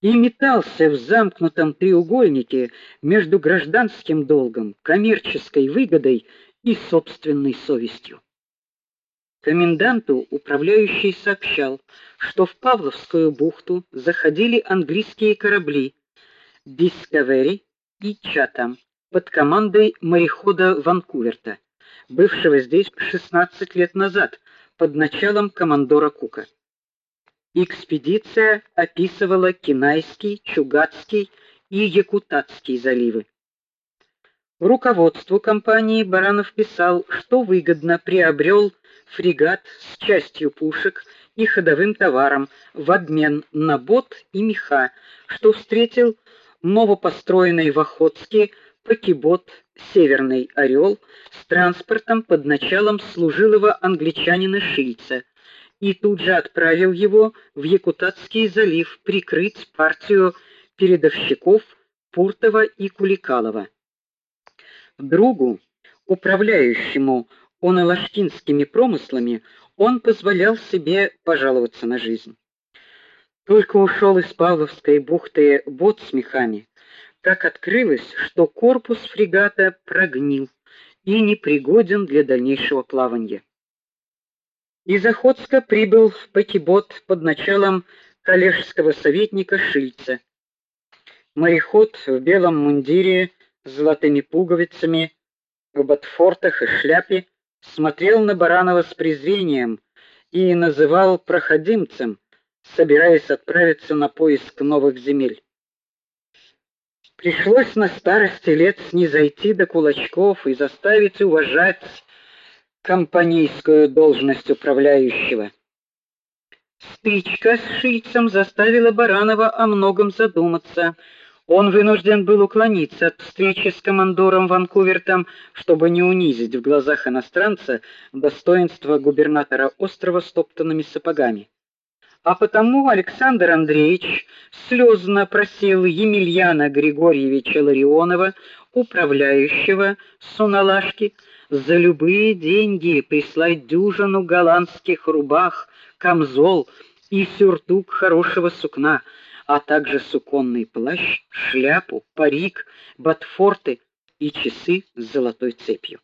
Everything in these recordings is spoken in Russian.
и метался в замкнутом треугольнике между гражданским долгом, коммерческой выгодой и собственной совестью. Коменданту управляющий сообщал, что в Павловскую бухту заходили английские корабли Discovery и Chatham под командой морехода Ванкуверта, бывшего здесь 16 лет назад под началом командора Кука. Экспедиция описывала Кинайский, Чугатский и Якутатский заливы. Руководству компании Баранов писал, что выгодно приобрел фрегат с частью пушек и ходовым товаром в обмен на бот и меха, что встретил новопостроенный в Охотске покебот Северный Орел с транспортом под началом служилого англичанина Шильца и тут же отправил его в Якутатский залив прикрыть партию передовщиков Пуртова и Куликалова другу, управляющему онолашкинскими промыслами, он позволял себе пожаловаться на жизнь. Только ушел из Павловской бухты бот с мехами, как открылось, что корпус фрегата прогнил и непригоден для дальнейшего плавания. Из Охотска прибыл пакибот под началом коллежского советника Шильца. Мореход в белом мундире с золотыми пуговицами, в ботфортах и шляпе, смотрел на Баранова с презрением и называл проходимцем, собираясь отправиться на поиск новых земель. Пришлось на старости лет снизойти до кулачков и заставить уважать компанейскую должность управляющего. Стычка с шийцем заставила Баранова о многом задуматься. Он вынужден был уклониться от встречи с командором Ванкувертом, чтобы не унизить в глазах иностранца достоинство губернатора острова стоптанными сапогами. А потому Александр Андреевич слезно просил Емельяна Григорьевича Ларионова, управляющего Суналашки, за любые деньги прислать дюжину голландских рубах, камзол и сюртук хорошего сукна а также суконный плащ, шляпу, парик, ботфорты и часы с золотой цепью.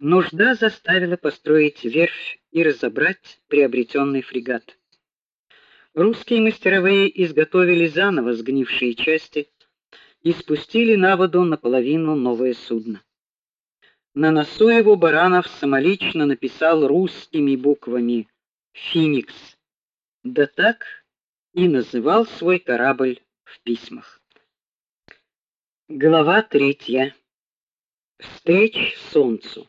Нужда заставила построить верфь и разобрать приобретенный фрегат. Русские мастеровые изготовили заново сгнившие части и спустили на воду наполовину новое судно. На носу его Баранов самолично написал русскими буквами Феникс. Да так, и называл свой корабль в письмах. Глава третья. Встреч солнцу.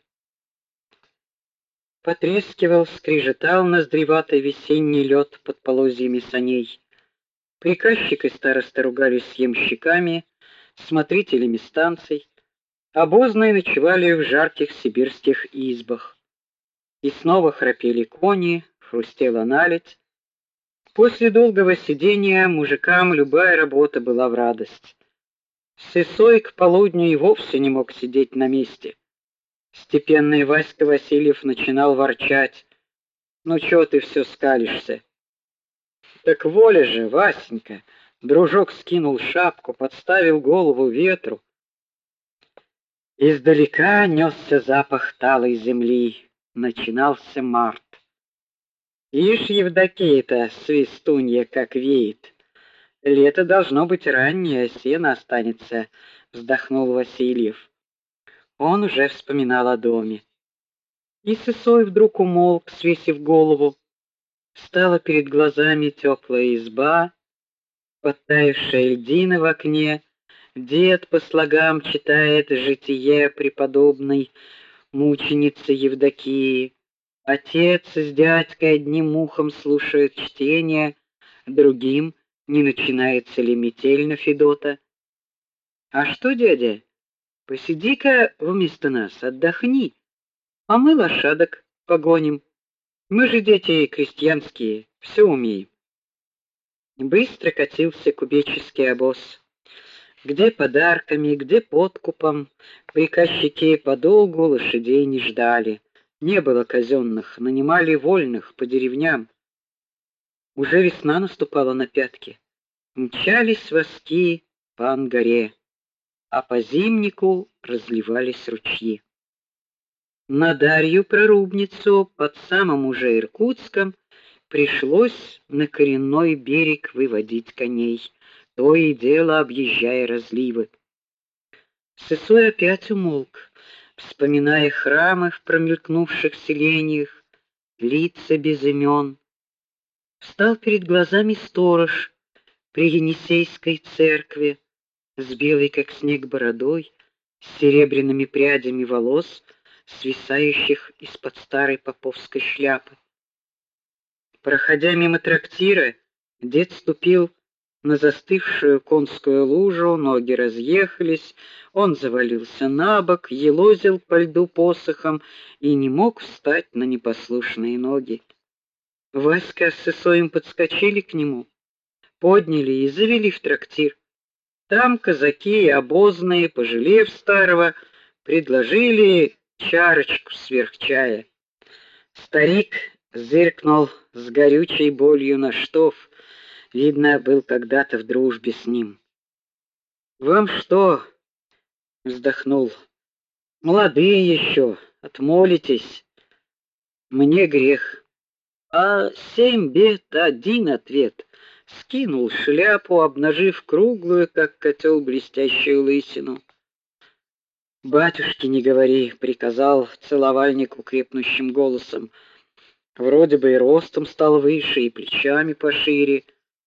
Потрескивал, скрежетал ноздреватый весенний лед под полозьями саней. Приказчик и староста ругались с ямщиками, смотрителями станций. Обозные ночевали в жарких сибирских избах. И снова храпели кони, хрустела наледь, После долгого сидения мужикам любая работа была в радость. Сысой к полудню и вовсе не мог сидеть на месте. Степенный Васька Васильев начинал ворчать: "Ну что ты все скалишься?" "Так воля же, Васенька", дружок скинул шапку, подставил голову ветру. Издалека несся запах талой земли. Начинался март. Ишь, Евдокия-то, свистунья, как веет. Лето должно быть раннее, сено останется, вздохнул Васильев. Он уже вспоминал о доме. И Сысой вдруг умолк, свесив голову. Стала перед глазами теплая изба, подтаявшая льдина в окне. Дед по слогам читает житие преподобной мученицы Евдокии. Отец с дядькой одним ухом слушают чтение, другим не начинается ли метель на Федота. А что, дядя? Посиди-ка вместо нас, отдохни, а мы лошадок погоним. Мы же дети крестьянские, все умеем. Быстро катился кубеческий обоз. Где подарками, где подкупом, приказчики подолгу лошадей не ждали. Не было казенных, нанимали вольных по деревням. Уже весна наступала на пятки. Мчались воски по Ангаре, а по зимнику разливались ручьи. На Дарью прорубницу под самым уже Иркутском пришлось на коренной берег выводить коней, то и дело объезжая разливы. Сысой опять умолк, вспоминая храмы в промелькнувших селениях, лица без имен. Встал перед глазами сторож при Енисейской церкви с белой как снег бородой, с серебряными прядями волос, свисающих из-под старой поповской шляпы. Проходя мимо трактира, дед ступил на застывшую конскую лужу, ноги разъехались, он завалился на бок, елозил по льду посохом и не мог встать на непослушные ноги. Васька с Исоем подскочили к нему, подняли и завели в трактир. Там казаки и обозные, пожалев старого, предложили чарочку сверх чая. Старик зыркнул с горючей болью на штоф, Видно, был когда-то в дружбе с ним. Вам что? вздохнул. Молодые еще, отмолитесь. Мне грех. А семь бед один ответ. Скинул шляпу, обнажив круглую, как котел, блестящую лысину. Батюшки, не говори, приказал целовальнику крепнущим голосом. Вроде бы и ростом стал выше, и плечами пошире.